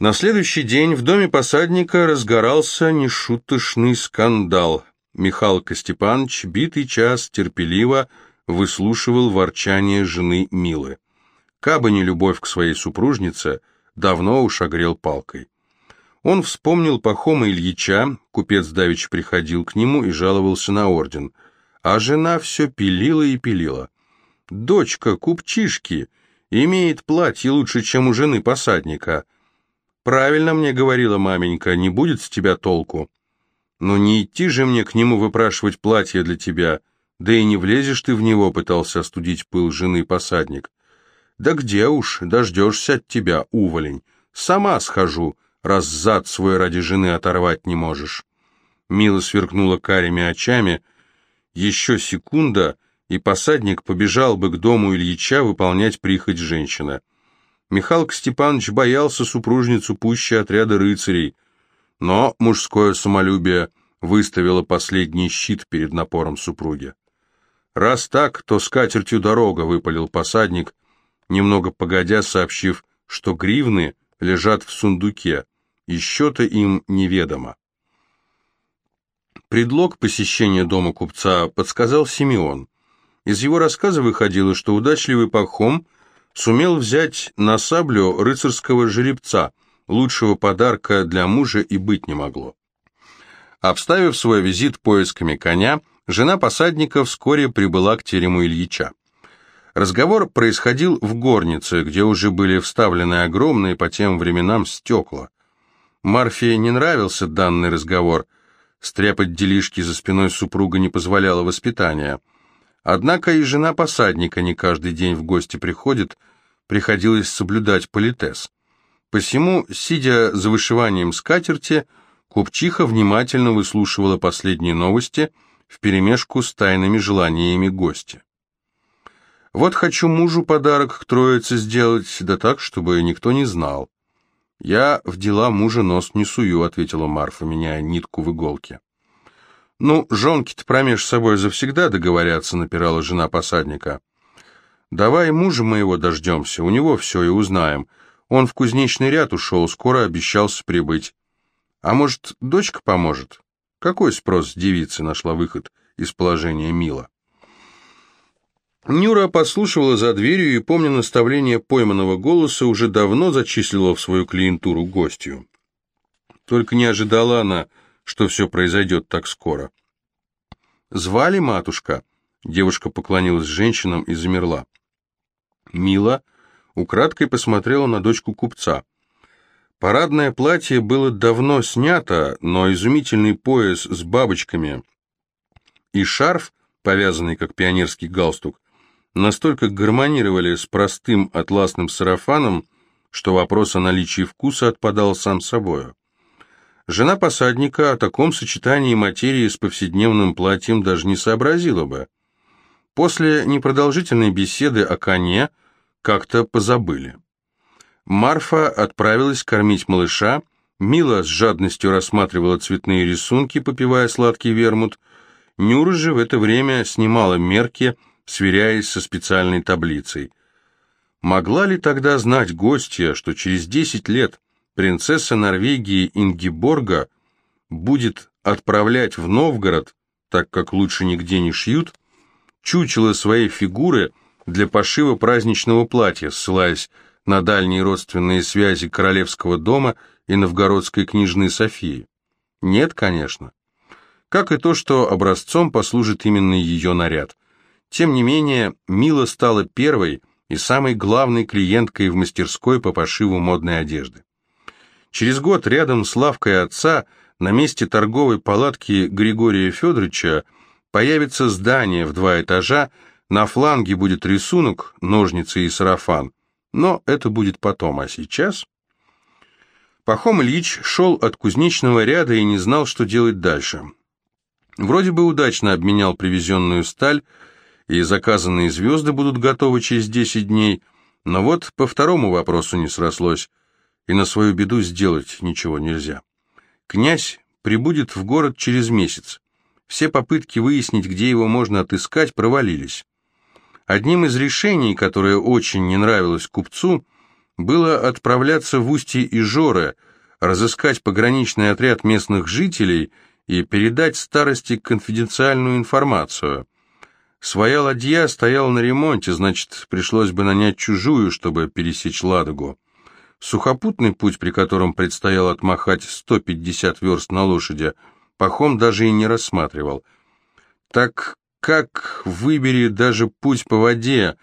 На следующий день в доме посадника разгорался нешуточный скандал. Михаил Костепанович битый час терпеливо выслушивал ворчание жены Милы. Кабы не любовь к своей супружнице, давно уж огрел палкой. Он вспомнил Пахома Ильича, купец Давич приходил к нему и жаловался на орден, а жена все пилила и пилила. «Дочка купчишки имеет платье лучше, чем у жены посадника», «Правильно мне говорила маменька, не будет с тебя толку. Но не идти же мне к нему выпрашивать платье для тебя, да и не влезешь ты в него», — пытался остудить пыл жены посадник. «Да где уж, дождешься от тебя, уволень. Сама схожу, раз зад свой ради жены оторвать не можешь». Мила сверкнула карими очами. Еще секунда, и посадник побежал бы к дому Ильича выполнять прихоть женщины. Михалк Степанович боялся супружницу пуще отряда рыцарей, но мужское самолюбие выставило последний щит перед напором супруги. «Раз так, то с катертью дорога», — выпалил посадник, немного погодя сообщив, что гривны лежат в сундуке, и счета им неведомо. Предлог посещения дома купца подсказал Симеон. Из его рассказа выходило, что удачливый Пахом — сумел взять на саблю рыцарского жеребца, лучшего подарка для мужа и быть не могло. Обставив свой визит поисками коня, жена посадника вскоре прибыла к терему Ильича. Разговор происходил в горнице, где уже были вставлены огромные по тем временам стекла. Марфе не нравился данный разговор. Стряпать делишки за спиной супруга не позволяло воспитания. Однако и жена посадника не каждый день в гости приходит, приходилось соблюдать политес. Посему, сидя за вышиванием скатерти, купчиха внимательно выслушивала последние новости вперемешку с тайными желаниями гостя. «Вот хочу мужу подарок к троице сделать, да так, чтобы никто не знал». «Я в дела мужа нос не сую», — ответила Марфа, меняя нитку в иголке. «Ну, жонки-то промеж собой завсегда договорятся», — напирала жена посадника. «Давай мужа моего дождемся, у него все и узнаем. Он в кузнечный ряд ушел, скоро обещался прибыть. А может, дочка поможет?» Какой спрос девицы нашла выход из положения Мила? Нюра послушивала за дверью и, помня наставление пойманного голоса, уже давно зачислила в свою клиентуру гостью. Только не ожидала она, что все произойдет так скоро. «Звали матушка?» Девушка поклонилась женщинам и замерла. Мила украдкой посмотрела на дочку купца. Парадное платье было давно снято, но изумительный пояс с бабочками и шарф, повязанный как пионерский галстук, настолько гармонировали с простым атласным сарафаном, что вопрос о наличии вкуса отпадал сам собою. Жена посадника о таком сочетании материи с повседневным платьем даже не сообразила бы. После непродолжительной беседы о коне как-то позабыли. Марфа отправилась кормить малыша, Мила с жадностью рассматривала цветные рисунки, попивая сладкий вермут. Нюра же в это время снимала мерки, сверяясь со специальной таблицей. Могла ли тогда знать гостья, что через десять лет принцесса Норвегии Ингиборга будет отправлять в Новгород, так как лучше нигде не шьют, чучело своей фигуры для пошива праздничного платья, ссылаясь на дальние родственные связи королевского дома и новгородской княжны Софии? Нет, конечно. Как и то, что образцом послужит именно ее наряд. Тем не менее, Мила стала первой и самой главной клиенткой в мастерской по пошиву модной одежды. Через год рядом с лавкой отца на месте торговой палатки Григория Федоровича Появится здание в два этажа, на фланге будет рисунок, ножницы и сарафан. Но это будет потом, а сейчас... Пахом Ильич шел от кузнечного ряда и не знал, что делать дальше. Вроде бы удачно обменял привезенную сталь, и заказанные звезды будут готовы через 10 дней, но вот по второму вопросу не срослось, и на свою беду сделать ничего нельзя. Князь прибудет в город через месяц. Все попытки выяснить, где его можно отыскать, провалились. Одним из решений, которое очень не нравилось купцу, было отправляться в устье Ижоры, разыскать пограничный отряд местных жителей и передать старости конфиденциальную информацию. Своя ладья стояла на ремонте, значит, пришлось бы нанять чужую, чтобы пересечь Ладогу. Сухопутный путь, при котором предстояло отмахать 150 верст на лошади, Пахом даже и не рассматривал. Так как выбери даже путь по воде,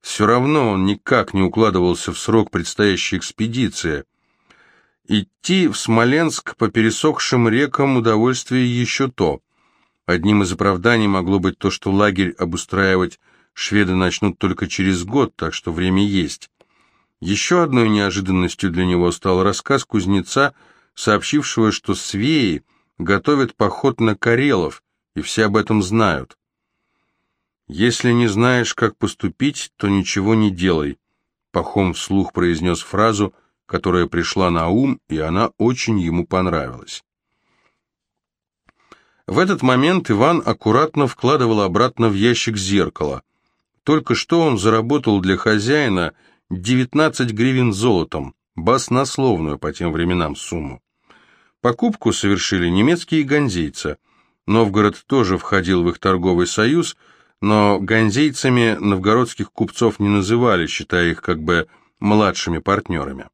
все равно он никак не укладывался в срок предстоящей экспедиции. Идти в Смоленск по пересохшим рекам удовольствие еще то. Одним из оправданий могло быть то, что лагерь обустраивать шведы начнут только через год, так что время есть. Еще одной неожиданностью для него стал рассказ кузнеца, сообщившего, что свеи готовят поход на Карелов, и все об этом знают. «Если не знаешь, как поступить, то ничего не делай», — Пахом вслух произнес фразу, которая пришла на ум, и она очень ему понравилась. В этот момент Иван аккуратно вкладывал обратно в ящик зеркало. Только что он заработал для хозяина 19 гривен золотом, баснословную по тем временам сумму. Покупку совершили немецкие ганзейцы. Новгород тоже входил в их торговый союз, но ганзейцами новгородских купцов не называли, считая их как бы младшими партнерами.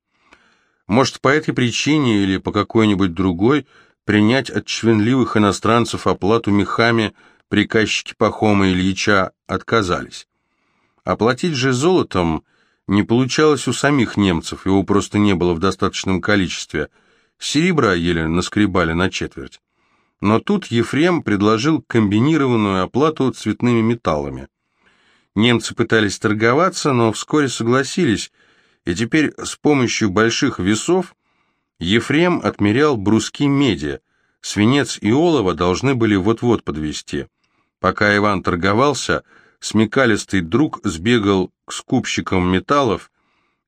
Может, по этой причине или по какой-нибудь другой принять от чвенливых иностранцев оплату мехами приказчики Пахома Ильича отказались. Оплатить же золотом – не получалось у самих немцев, его просто не было в достаточном количестве. Серебра еле наскребали на четверть. Но тут Ефрем предложил комбинированную оплату цветными металлами. Немцы пытались торговаться, но вскоре согласились, и теперь с помощью больших весов Ефрем отмерял бруски меди, свинец и олово должны были вот-вот подвести. Пока Иван торговался, смекалистый друг сбегал к скупщикам металлов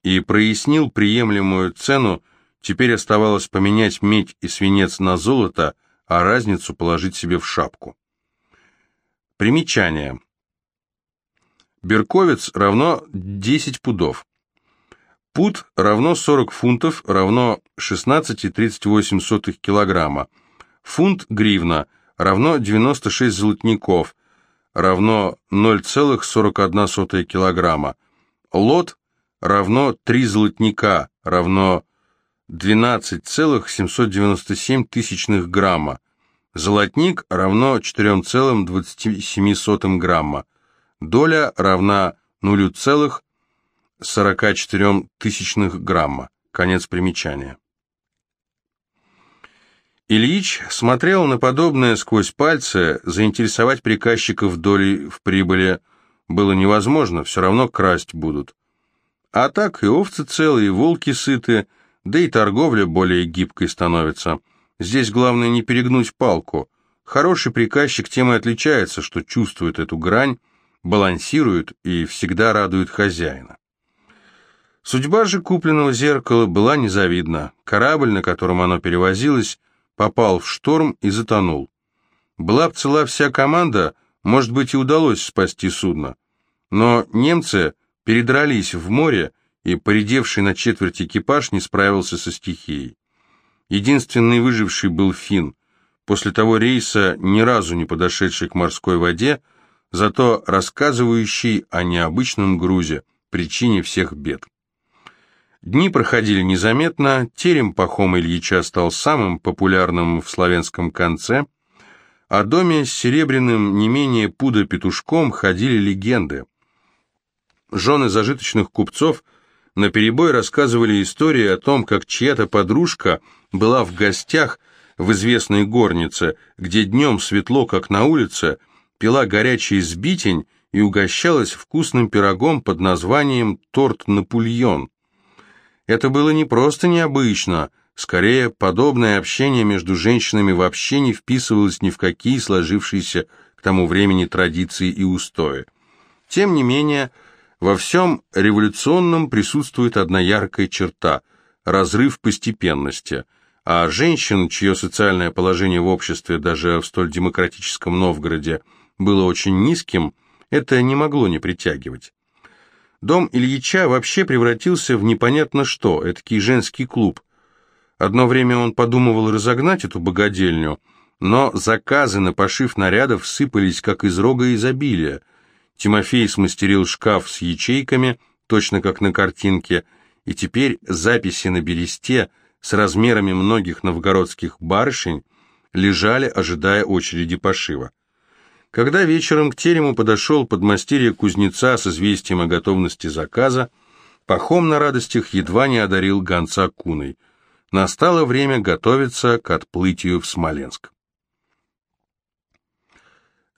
и прояснил приемлемую цену, теперь оставалось поменять медь и свинец на золото, а разницу положить себе в шапку. Примечание. Берковец равно 10 пудов. Пуд равно 40 фунтов, равно 16,38 килограмма. Фунт гривна равно 96 золотников, равно 0,41 килограмма. Лот равно 3 золотника, равно 12,797 тысячных грамма. Золотник равно 4,27 грамма. Доля равна 0,44 тысячных грамма. Конец примечания. Ильич смотрел на подобное сквозь пальцы, заинтересовать приказчиков долей в прибыли было невозможно, все равно красть будут. А так и овцы целые, и волки сыты, да и торговля более гибкой становится. Здесь главное не перегнуть палку. Хороший приказчик тем и отличается, что чувствует эту грань, балансирует и всегда радует хозяина. Судьба же купленного зеркала была незавидна. Корабль, на котором оно перевозилось, попал в шторм и затонул. Была б цела вся команда, может быть, и удалось спасти судно. Но немцы передрались в море, и поредевший на четверть экипаж не справился со стихией. Единственный выживший был фин, после того рейса ни разу не подошедший к морской воде, зато рассказывающий о необычном грузе, причине всех бед. Дни проходили незаметно, терем Пахома Ильича стал самым популярным в славянском конце. О доме с серебряным не менее пуда петушком ходили легенды. Жены зажиточных купцов наперебой рассказывали истории о том, как чья-то подружка была в гостях в известной горнице, где днем светло, как на улице, пила горячий сбитень и угощалась вкусным пирогом под названием «торт Напульон». Это было не просто необычно, скорее, подобное общение между женщинами вообще не вписывалось ни в какие сложившиеся к тому времени традиции и устои. Тем не менее, во всем революционном присутствует одна яркая черта – разрыв постепенности, а женщин, чье социальное положение в обществе даже в столь демократическом Новгороде было очень низким, это не могло не притягивать. Дом Ильича вообще превратился в непонятно что, этакий женский клуб. Одно время он подумывал разогнать эту богадельню, но заказы на пошив нарядов сыпались как из рога изобилия. Тимофей смастерил шкаф с ячейками, точно как на картинке, и теперь записи на бересте с размерами многих новгородских барышень лежали, ожидая очереди пошива. Когда вечером к терему подошел подмастерье кузнеца с известием о готовности заказа, Пахом на радостях едва не одарил гонца куной. Настало время готовиться к отплытию в Смоленск.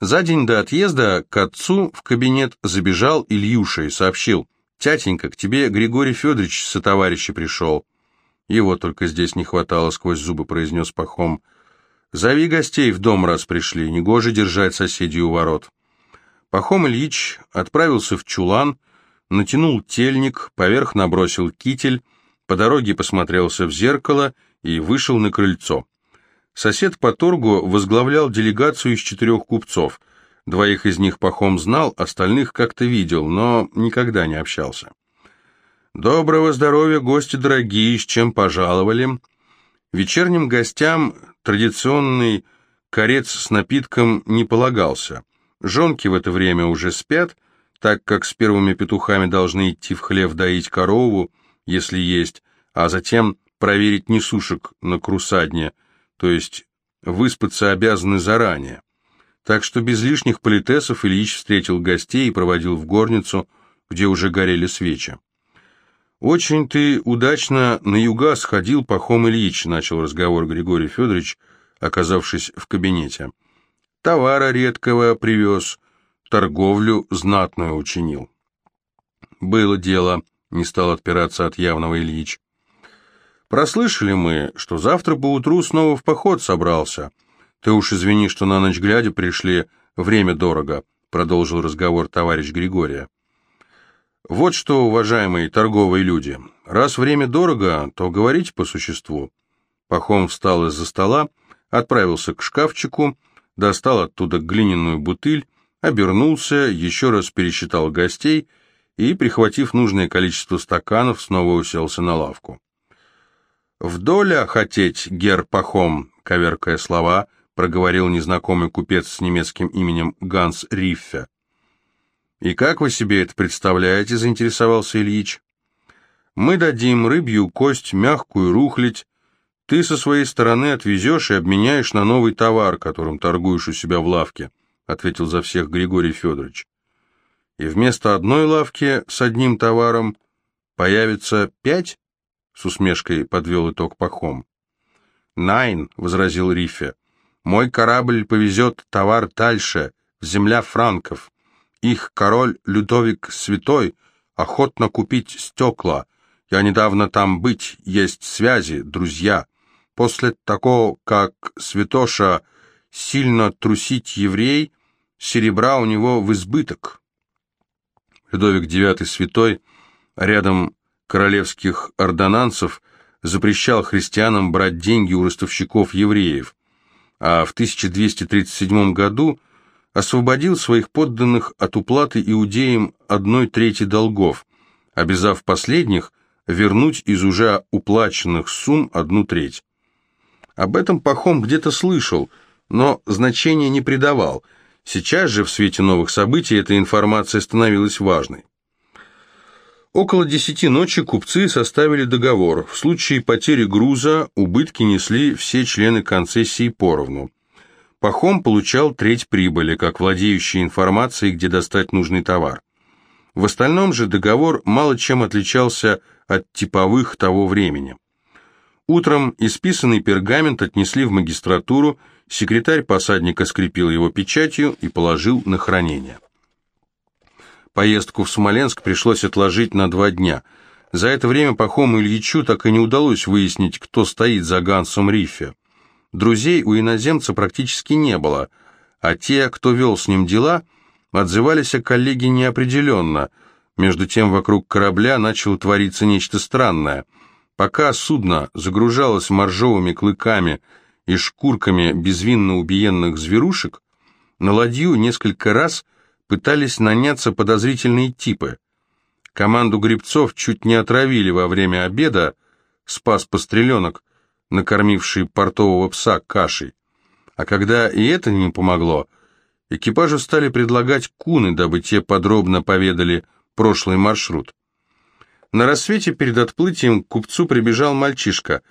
За день до отъезда к отцу в кабинет забежал Ильюша и сообщил, «Тятенька, к тебе Григорий Федорович со товарища пришел». Его только здесь не хватало, сквозь зубы произнес Пахом. «Зови гостей в дом, раз пришли, негоже держать соседей у ворот». Пахом Ильич отправился в чулан, натянул тельник, поверх набросил китель, по дороге посмотрелся в зеркало и вышел на крыльцо. Сосед по торгу возглавлял делегацию из четырех купцов. Двоих из них Пахом знал, остальных как-то видел, но никогда не общался. «Доброго здоровья, гости дорогие, с чем пожаловали?» Вечерним гостям традиционный корец с напитком не полагался. Жонки в это время уже спят, так как с первыми петухами должны идти в хлев доить корову, если есть, а затем проверить несушек на крусадне, то есть выспаться обязаны заранее. Так что без лишних политесов Ильич встретил гостей и проводил в горницу, где уже горели свечи. «Очень ты удачно на юга сходил, Пахом Ильич», — начал разговор Григорий Федорович, оказавшись в кабинете. «Товара редкого привез, торговлю знатную учинил». «Было дело», — не стал отпираться от явного Ильич. «Прослышали мы, что завтра поутру снова в поход собрался. Ты уж извини, что на ночь глядя пришли, время дорого», — продолжил разговор товарищ Григория. Вот что, уважаемые торговые люди, раз время дорого, то говорите по существу. Пахом встал из-за стола, отправился к шкафчику, достал оттуда глиняную бутыль, обернулся, еще раз пересчитал гостей и, прихватив нужное количество стаканов, снова уселся на лавку. «Вдоля хотеть, гер Пахом», — коверкая слова, проговорил незнакомый купец с немецким именем Ганс Риффе. «И как вы себе это представляете?» – заинтересовался Ильич. «Мы дадим рыбью кость, мягкую рухлить. Ты со своей стороны отвезешь и обменяешь на новый товар, которым торгуешь у себя в лавке», – ответил за всех Григорий Федорович. «И вместо одной лавки с одним товаром появится пять?» – с усмешкой подвел итог Пахом. «Найн», — возразил Рифе, — «мой корабль повезет товар дальше, в земля франков. Их король Людовик Святой охотно купить стекла. Я недавно там быть, есть связи, друзья. После такого, как Святоша сильно трусить еврей, серебра у него в избыток. Людовик IX Святой рядом королевских ордонансов запрещал христианам брать деньги у ростовщиков евреев, а в 1237 году освободил своих подданных от уплаты иудеям одной трети долгов, обязав последних вернуть из уже уплаченных сумм одну треть. Об этом Пахом где-то слышал, но значения не придавал. Сейчас же, в свете новых событий, эта информация становилась важной. Около десяти ночи купцы составили договор. В случае потери груза убытки несли все члены концессии поровну. Пахом получал треть прибыли, как владеющий информацией, где достать нужный товар. В остальном же договор мало чем отличался от типовых того времени. Утром исписанный пергамент отнесли в магистратуру, секретарь посадника скрепил его печатью и положил на хранение. Поездку в Смоленск пришлось отложить на два дня. За это время Пахому Ильичу так и не удалось выяснить, кто стоит за Гансом Риффе. Друзей у иноземца практически не было, а те, кто вел с ним дела, отзывались о коллеге неопределенно. Между тем вокруг корабля начало твориться нечто странное. Пока судно загружалось моржовыми клыками и шкурками безвинно убиенных зверушек, на ладью несколько раз пытались наняться подозрительные типы. Команду грибцов чуть не отравили во время обеда, спас постреленок, накормивший портового пса кашей. А когда и это не помогло, экипажу стали предлагать куны, дабы те подробно поведали прошлый маршрут. На рассвете перед отплытием к купцу прибежал мальчишка.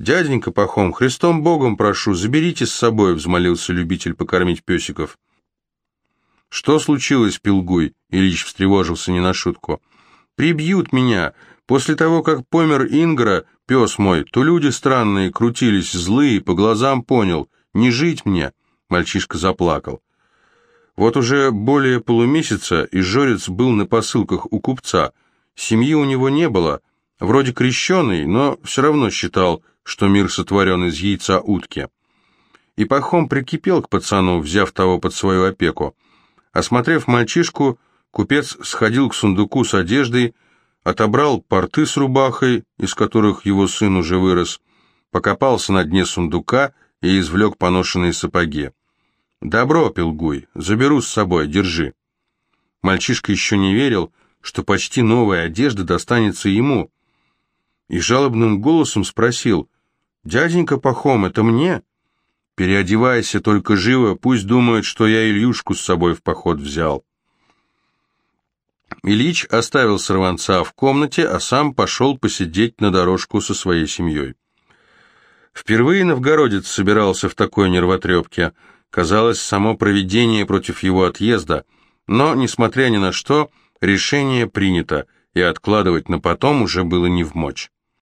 «Дяденька Пахом, Христом Богом прошу, заберите с собой», — взмолился любитель покормить песиков. «Что случилось, Пилгуй?» — Ильич встревожился не на шутку. «Прибьют меня. После того, как помер Ингра, пес мой, то люди странные, крутились, злые, по глазам понял. Не жить мне!» Мальчишка заплакал. Вот уже более полумесяца и Жорец был на посылках у купца. Семьи у него не было, вроде крещеный, но все равно считал, что мир сотворен из яйца утки. И Пахом прикипел к пацану, взяв того под свою опеку. Осмотрев мальчишку, купец сходил к сундуку с одеждой, отобрал порты с рубахой, из которых его сын уже вырос, покопался на дне сундука и извлек поношенные сапоги. «Добро, Пилгуй, заберу с собой, держи». Мальчишка еще не верил, что почти новая одежда достанется ему, и жалобным голосом спросил, «Дяденька Пахом, это мне?» «Переодевайся, только живо, пусть думают, что я Ильюшку с собой в поход взял». Ильич оставил сорванца в комнате, а сам пошел посидеть на дорожку со своей семьей. Впервые новгородец собирался в такой нервотрепке – Казалось, само проведение против его отъезда, но, несмотря ни на что, решение принято, и откладывать на потом уже было не в мочь.